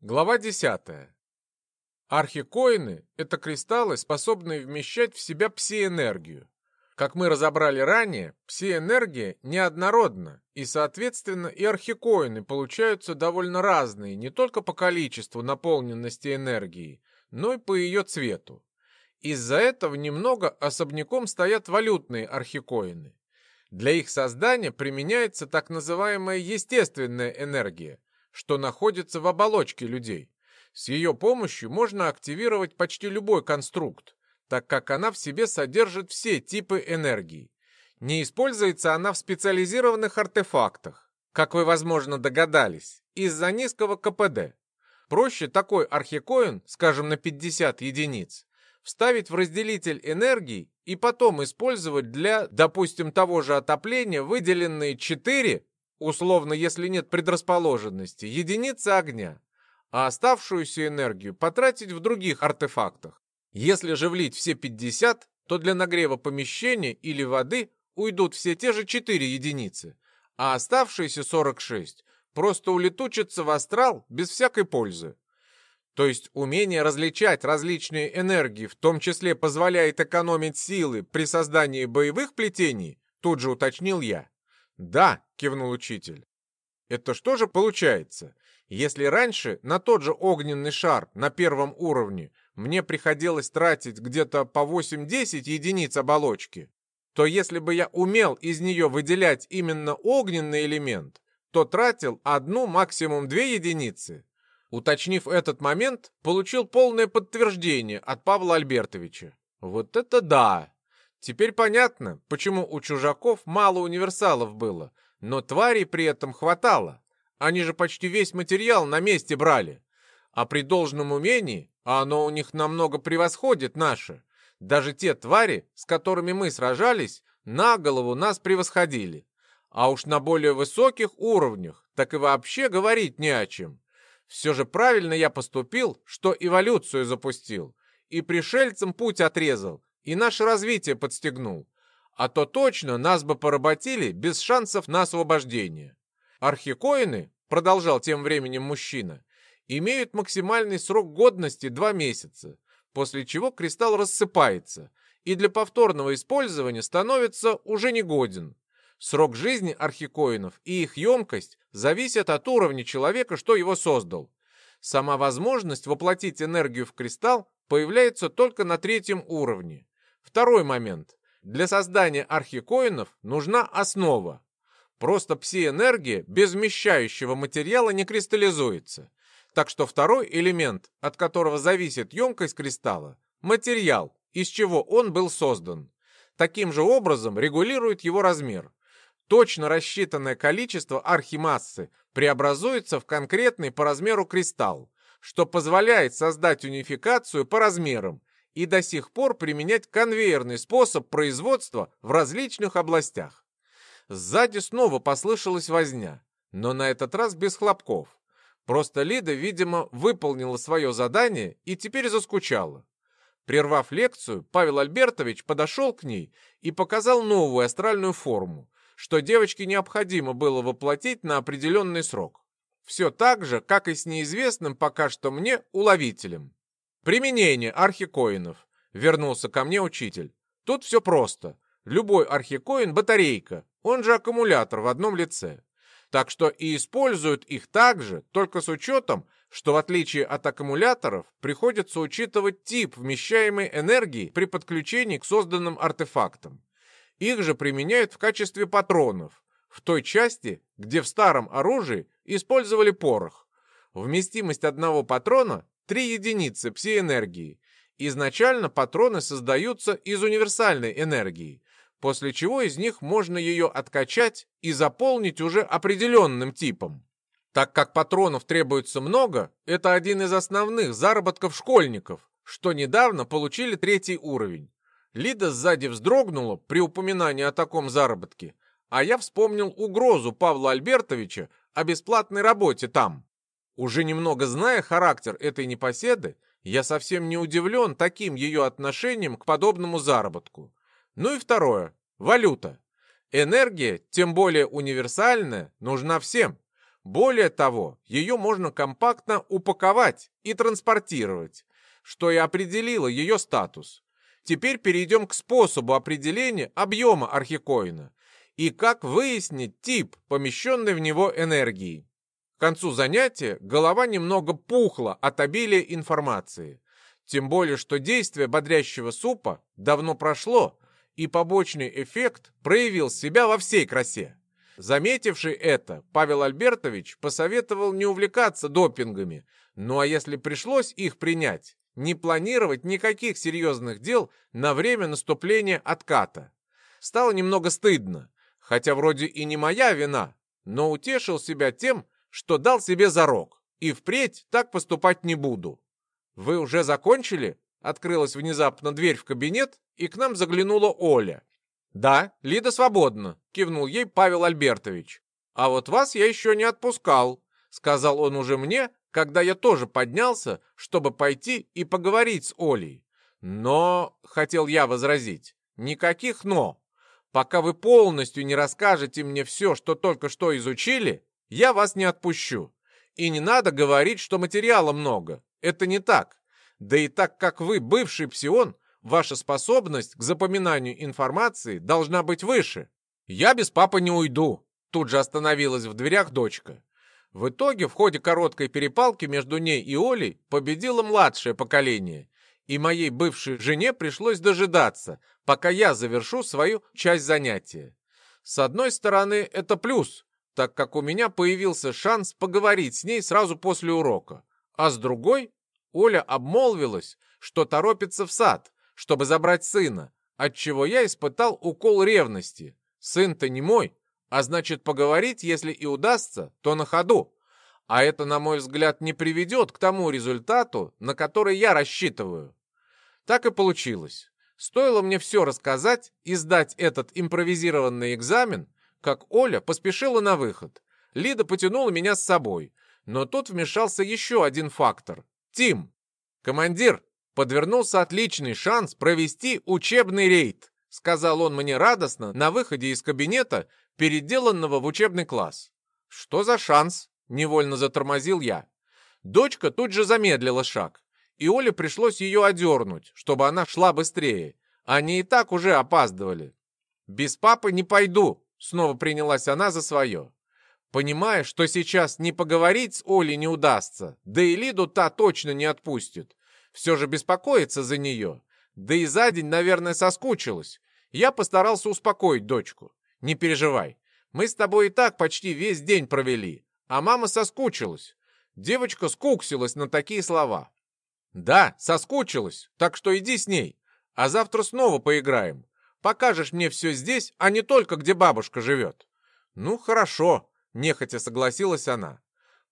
Глава 10. Архикоины — это кристаллы, способные вмещать в себя псиэнергию. Как мы разобрали ранее, псиэнергия неоднородна, и, соответственно, и архикоины получаются довольно разные не только по количеству наполненности энергии, но и по ее цвету. Из-за этого немного особняком стоят валютные архикоины. Для их создания применяется так называемая естественная энергия, что находится в оболочке людей. С ее помощью можно активировать почти любой конструкт, так как она в себе содержит все типы энергии. Не используется она в специализированных артефактах, как вы, возможно, догадались, из-за низкого КПД. Проще такой архикоин, скажем, на 50 единиц, вставить в разделитель энергии и потом использовать для, допустим, того же отопления выделенные 4 условно, если нет предрасположенности, единицы огня, а оставшуюся энергию потратить в других артефактах. Если же влить все 50, то для нагрева помещения или воды уйдут все те же 4 единицы, а оставшиеся 46 просто улетучатся в астрал без всякой пользы. То есть умение различать различные энергии, в том числе позволяет экономить силы при создании боевых плетений, тут же уточнил я. «Да», — кивнул учитель. «Это что же получается? Если раньше на тот же огненный шар на первом уровне мне приходилось тратить где-то по 8-10 единиц оболочки, то если бы я умел из нее выделять именно огненный элемент, то тратил одну, максимум две единицы. Уточнив этот момент, получил полное подтверждение от Павла Альбертовича. Вот это да! Теперь понятно, почему у чужаков мало универсалов было, но тварей при этом хватало. Они же почти весь материал на месте брали. А при должном умении, а оно у них намного превосходит наше, даже те твари, с которыми мы сражались, на голову нас превосходили. А уж на более высоких уровнях так и вообще говорить не о чем. Все же правильно я поступил, что эволюцию запустил, и пришельцам путь отрезал, и наше развитие подстегнул. А то точно нас бы поработили без шансов на освобождение. Архикоины, продолжал тем временем мужчина, имеют максимальный срок годности 2 месяца, после чего кристалл рассыпается и для повторного использования становится уже негоден. Срок жизни архикоинов и их емкость зависят от уровня человека, что его создал. Сама возможность воплотить энергию в кристалл появляется только на третьем уровне. Второй момент. Для создания архикоинов нужна основа. Просто пси-энергия без вмещающего материала не кристаллизуется. Так что второй элемент, от которого зависит емкость кристалла, материал, из чего он был создан. Таким же образом регулирует его размер. Точно рассчитанное количество архимассы преобразуется в конкретный по размеру кристалл, что позволяет создать унификацию по размерам и до сих пор применять конвейерный способ производства в различных областях. Сзади снова послышалась возня, но на этот раз без хлопков. Просто Лида, видимо, выполнила свое задание и теперь заскучала. Прервав лекцию, Павел Альбертович подошел к ней и показал новую астральную форму, что девочке необходимо было воплотить на определенный срок. Все так же, как и с неизвестным пока что мне уловителем. Применение архикоинов. Вернулся ко мне учитель. Тут все просто. Любой архикоин — батарейка, он же аккумулятор в одном лице. Так что и используют их также, только с учетом, что в отличие от аккумуляторов приходится учитывать тип вмещаемой энергии при подключении к созданным артефактам. Их же применяют в качестве патронов, в той части, где в старом оружии использовали порох. Вместимость одного патрона Три единицы пси-энергии. Изначально патроны создаются из универсальной энергии, после чего из них можно ее откачать и заполнить уже определенным типом. Так как патронов требуется много, это один из основных заработков школьников, что недавно получили третий уровень. Лида сзади вздрогнула при упоминании о таком заработке, а я вспомнил угрозу Павла Альбертовича о бесплатной работе там. Уже немного зная характер этой непоседы, я совсем не удивлен таким ее отношением к подобному заработку. Ну и второе. Валюта. Энергия, тем более универсальная, нужна всем. Более того, ее можно компактно упаковать и транспортировать, что и определило ее статус. Теперь перейдем к способу определения объема архикоина и как выяснить тип помещенной в него энергии. К концу занятия голова немного пухла от обилия информации. Тем более, что действие бодрящего супа давно прошло, и побочный эффект проявил себя во всей красе. Заметивший это, Павел Альбертович посоветовал не увлекаться допингами, ну а если пришлось их принять, не планировать никаких серьезных дел на время наступления отката. Стало немного стыдно, хотя вроде и не моя вина, но утешил себя тем, что дал себе зарок, и впредь так поступать не буду. «Вы уже закончили?» Открылась внезапно дверь в кабинет, и к нам заглянула Оля. «Да, Лида свободна», — кивнул ей Павел Альбертович. «А вот вас я еще не отпускал», — сказал он уже мне, когда я тоже поднялся, чтобы пойти и поговорить с Олей. «Но», — хотел я возразить, — «никаких «но». Пока вы полностью не расскажете мне все, что только что изучили, я вас не отпущу. И не надо говорить, что материала много. Это не так. Да и так как вы бывший псион, ваша способность к запоминанию информации должна быть выше. Я без папы не уйду. Тут же остановилась в дверях дочка. В итоге в ходе короткой перепалки между ней и Олей победило младшее поколение, и моей бывшей жене пришлось дожидаться, пока я завершу свою часть занятия. С одной стороны, это плюс, так как у меня появился шанс поговорить с ней сразу после урока, а с другой Оля обмолвилась, что торопится в сад, чтобы забрать сына, отчего я испытал укол ревности. Сын-то не мой, а значит поговорить, если и удастся, то на ходу. А это, на мой взгляд, не приведет к тому результату, на который я рассчитываю. Так и получилось. Стоило мне все рассказать и сдать этот импровизированный экзамен, как Оля поспешила на выход. Лида потянула меня с собой. Но тут вмешался еще один фактор Тим, командир, подвернулся отличный шанс провести учебный рейд, сказал он мне радостно на выходе из кабинета, переделанного в учебный класс. Что за шанс? Невольно затормозил я. Дочка тут же замедлила шаг, и Оле пришлось ее одернуть, чтобы она шла быстрее. Они и так уже опаздывали. «Без папы не пойду», — снова принялась она за свое. Понимая, что сейчас не поговорить с Олей не удастся, да и Лиду та точно не отпустит. Все же беспокоится за нее. Да и за день, наверное, соскучилась. Я постарался успокоить дочку. Не переживай, мы с тобой и так почти весь день провели, а мама соскучилась. Девочка скуксилась на такие слова. Да, соскучилась, так что иди с ней, а завтра снова поиграем. Покажешь мне все здесь, а не только где бабушка живет. Ну, хорошо, Нехотя согласилась она.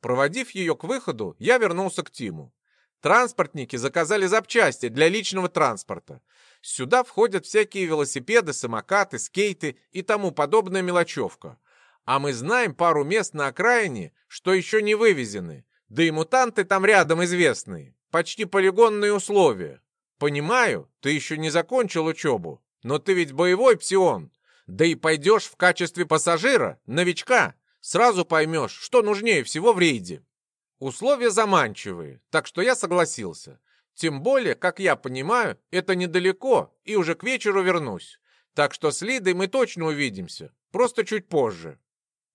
Проводив ее к выходу, я вернулся к Тиму. Транспортники заказали запчасти для личного транспорта. Сюда входят всякие велосипеды, самокаты, скейты и тому подобная мелочевка. А мы знаем пару мест на окраине, что еще не вывезены. Да и мутанты там рядом известные. Почти полигонные условия. Понимаю, ты еще не закончил учебу, но ты ведь боевой псион. Да и пойдешь в качестве пассажира, новичка. Сразу поймешь, что нужнее всего в рейде. Условия заманчивые, так что я согласился. Тем более, как я понимаю, это недалеко, и уже к вечеру вернусь. Так что с Лидой мы точно увидимся, просто чуть позже.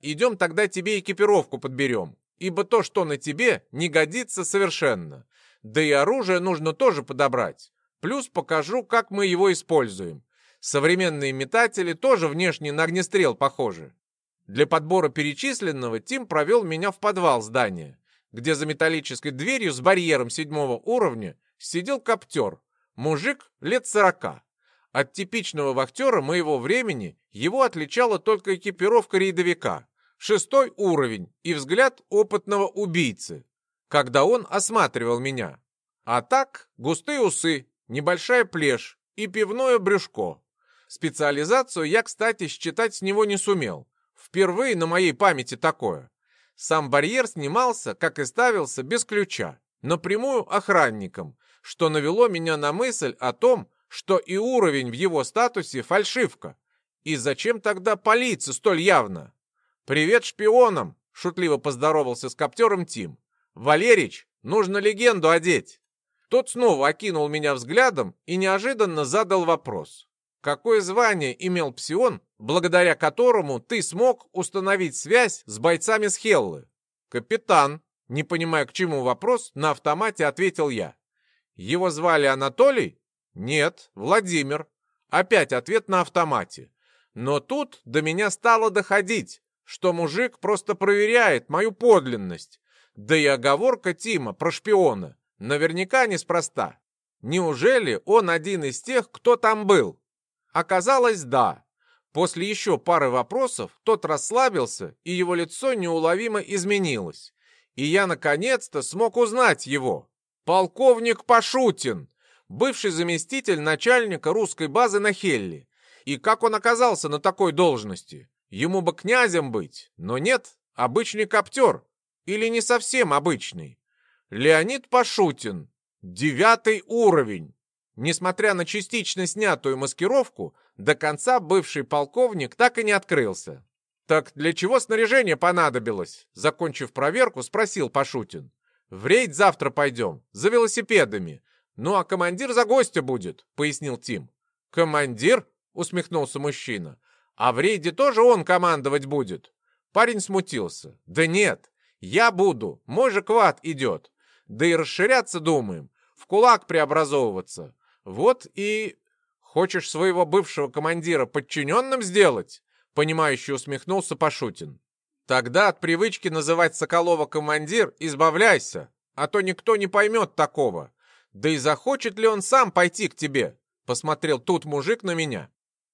Идем тогда тебе экипировку подберем, ибо то, что на тебе, не годится совершенно. Да и оружие нужно тоже подобрать. Плюс покажу, как мы его используем. Современные метатели тоже внешне на огнестрел похожи. Для подбора перечисленного Тим провел меня в подвал здания, где за металлической дверью с барьером седьмого уровня сидел коптер, мужик лет сорока. От типичного вахтера моего времени его отличала только экипировка рейдовика, шестой уровень и взгляд опытного убийцы, когда он осматривал меня. А так густые усы, небольшая плешь и пивное брюшко. Специализацию я, кстати, считать с него не сумел, Впервые на моей памяти такое. Сам барьер снимался, как и ставился, без ключа, напрямую охранником, что навело меня на мысль о том, что и уровень в его статусе фальшивка. И зачем тогда полиция столь явно? «Привет шпионам!» — шутливо поздоровался с коптером Тим. «Валерич, нужно легенду одеть!» Тот снова окинул меня взглядом и неожиданно задал вопрос. «Какое звание имел Псион, благодаря которому ты смог установить связь с бойцами с Хеллы?» «Капитан», не понимая к чему вопрос, на автомате ответил я. «Его звали Анатолий?» «Нет, Владимир». Опять ответ на автомате. Но тут до меня стало доходить, что мужик просто проверяет мою подлинность. Да и оговорка Тима про шпиона наверняка неспроста. Неужели он один из тех, кто там был? Оказалось, да. После еще пары вопросов тот расслабился, и его лицо неуловимо изменилось. И я наконец-то смог узнать его. Полковник Пашутин, бывший заместитель начальника русской базы на Хелли. И как он оказался на такой должности? Ему бы князем быть, но нет, обычный коптер. Или не совсем обычный. Леонид Пашутин. Девятый уровень. Несмотря на частично снятую маскировку, до конца бывший полковник так и не открылся. «Так для чего снаряжение понадобилось?» Закончив проверку, спросил Пашутин. «В рейд завтра пойдем, за велосипедами. Ну а командир за гостя будет», — пояснил Тим. «Командир?» — усмехнулся мужчина. «А в рейде тоже он командовать будет?» Парень смутился. «Да нет, я буду, мой же квад идет. Да и расширяться думаем, в кулак преобразовываться. Вот и... Хочешь своего бывшего командира подчиненным сделать? Понимающе усмехнулся Пашутин. Тогда от привычки называть Соколова командир избавляйся, а то никто не поймет такого. Да и захочет ли он сам пойти к тебе? Посмотрел тут мужик на меня.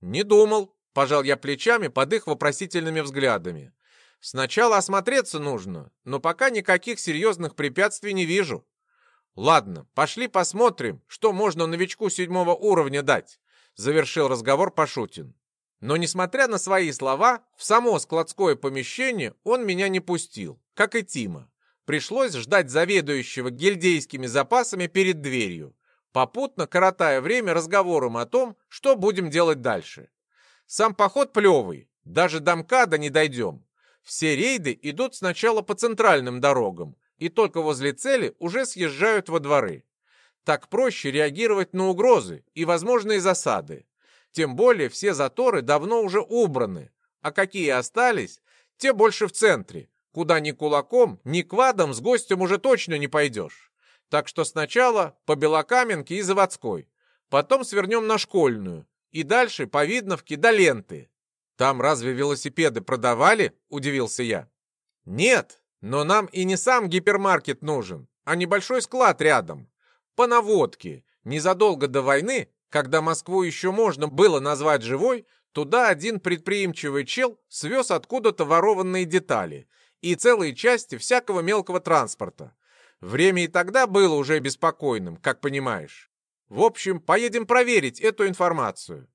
Не думал, пожал я плечами под их вопросительными взглядами. Сначала осмотреться нужно, но пока никаких серьезных препятствий не вижу. «Ладно, пошли посмотрим, что можно новичку седьмого уровня дать», — завершил разговор Пашутин. Но, несмотря на свои слова, в само складское помещение он меня не пустил, как и Тима. Пришлось ждать заведующего гильдейскими запасами перед дверью, попутно коротая время разговором о том, что будем делать дальше. Сам поход плевый, даже до МКАДа не дойдем. Все рейды идут сначала по центральным дорогам, и только возле цели уже съезжают во дворы. Так проще реагировать на угрозы и возможные засады. Тем более все заторы давно уже убраны, а какие остались, те больше в центре, куда ни кулаком, ни квадом с гостем уже точно не пойдешь. Так что сначала по Белокаменке и Заводской, потом свернем на Школьную и дальше по Видновке до Ленты. Там разве велосипеды продавали? Удивился я. Нет, но нам и не сам гипермаркет нужен, а небольшой склад рядом. По наводке. Незадолго до войны, когда Москву еще можно было назвать живой, туда один предприимчивый чел свез откуда-то ворованные детали и целые части всякого мелкого транспорта. Время и тогда было уже беспокойным, как понимаешь. В общем, поедем проверить эту информацию.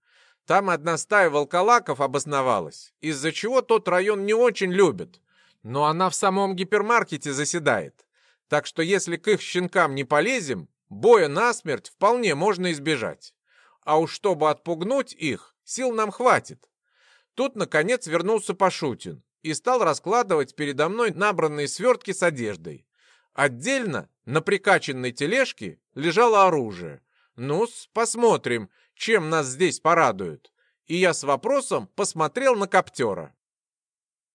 Там одна стая волколаков обосновалась, из-за чего тот район не очень любят но она в самом гипермаркете заседает. Так что если к их щенкам не полезем, боя насмерть вполне можно избежать. А уж чтобы отпугнуть их, сил нам хватит. Тут, наконец, вернулся Пашутин и стал раскладывать передо мной набранные свертки с одеждой. Отдельно на прикачанной тележке лежало оружие. ну посмотрим, чем нас здесь порадуют. И я с вопросом посмотрел на коптера.